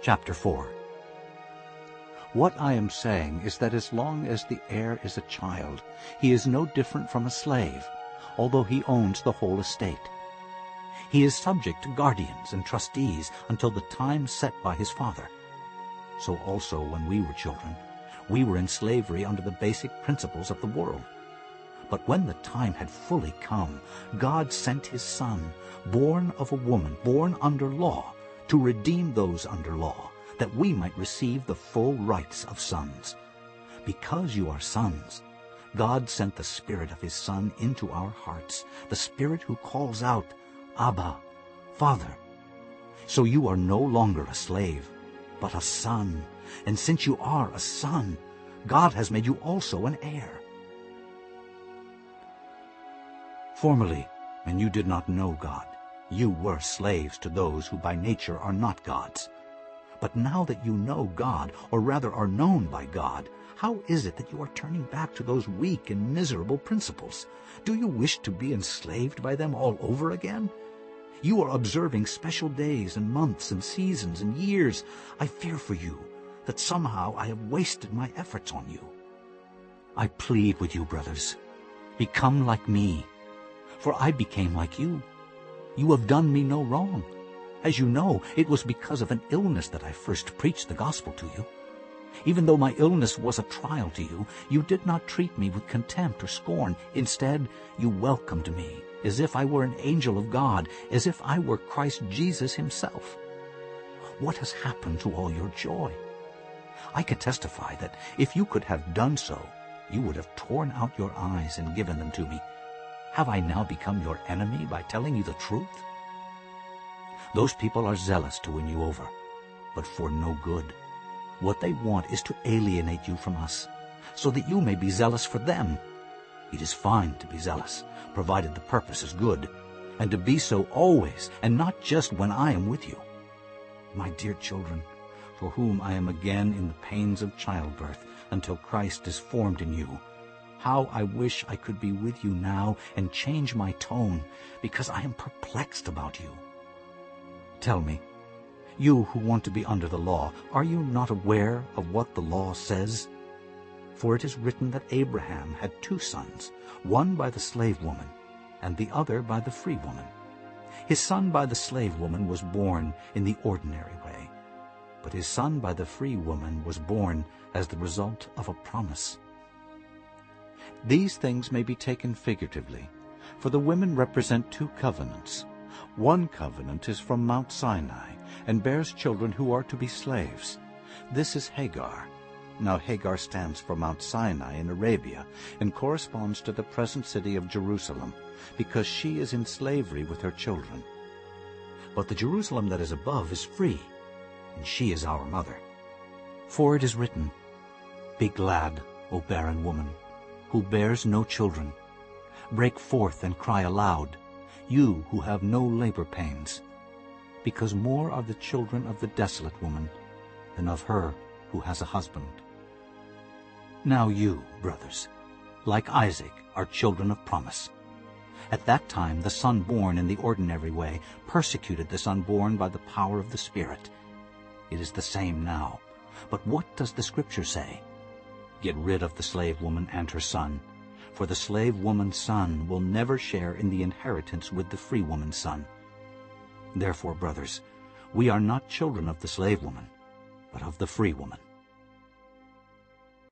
Chapter 4 What I am saying is that as long as the heir is a child, he is no different from a slave, although he owns the whole estate. He is subject to guardians and trustees until the time set by his father. So also when we were children, we were in slavery under the basic principles of the world. But when the time had fully come, God sent his Son, born of a woman, born under law, to redeem those under law, that we might receive the full rights of sons. Because you are sons, God sent the Spirit of his Son into our hearts, the Spirit who calls out, Abba, Father. So you are no longer a slave, but a son. And since you are a son, God has made you also an heir. Formerly, when you did not know God, you were slaves to those who by nature are not gods. But now that you know God, or rather are known by God, how is it that you are turning back to those weak and miserable principles? Do you wish to be enslaved by them all over again? You are observing special days and months and seasons and years. I fear for you that somehow I have wasted my efforts on you. I plead with you, brothers, become like me, for I became like you. You have done me no wrong. As you know, it was because of an illness that I first preached the gospel to you. Even though my illness was a trial to you, you did not treat me with contempt or scorn. Instead, you welcomed me as if I were an angel of God, as if I were Christ Jesus himself. What has happened to all your joy? I can testify that if you could have done so, you would have torn out your eyes and given them to me. Have I now become your enemy by telling you the truth? Those people are zealous to win you over, but for no good. What they want is to alienate you from us, so that you may be zealous for them. It is fine to be zealous, provided the purpose is good, and to be so always, and not just when I am with you. My dear children, for whom I am again in the pains of childbirth, until Christ is formed in you, how I wish I could be with you now and change my tone, because I am perplexed about you. Tell me, you who want to be under the law, are you not aware of what the law says? For it is written that Abraham had two sons, one by the slave woman, and the other by the free woman. His son by the slave woman was born in the ordinary way, but his son by the free woman was born as the result of a promise. These things may be taken figuratively, for the women represent two covenants. One covenant is from Mount Sinai and bears children who are to be slaves. This is Hagar. Now Hagar stands for Mount Sinai in Arabia and corresponds to the present city of Jerusalem, because she is in slavery with her children. But the Jerusalem that is above is free, and she is our mother. For it is written, Be glad, O barren woman, who bears no children. Break forth and cry aloud, you who have no labor pains, because more are the children of the desolate woman than of her who has a husband. Now you, brothers, like Isaac, are children of promise. At that time the son born in the ordinary way persecuted the son born by the power of the Spirit. It is the same now. But what does the Scripture say? Get rid of the slave woman and her son, for the slave woman's son will never share in the inheritance with the free woman's son. Therefore, brothers, we are not children of the slave woman, but of the free woman.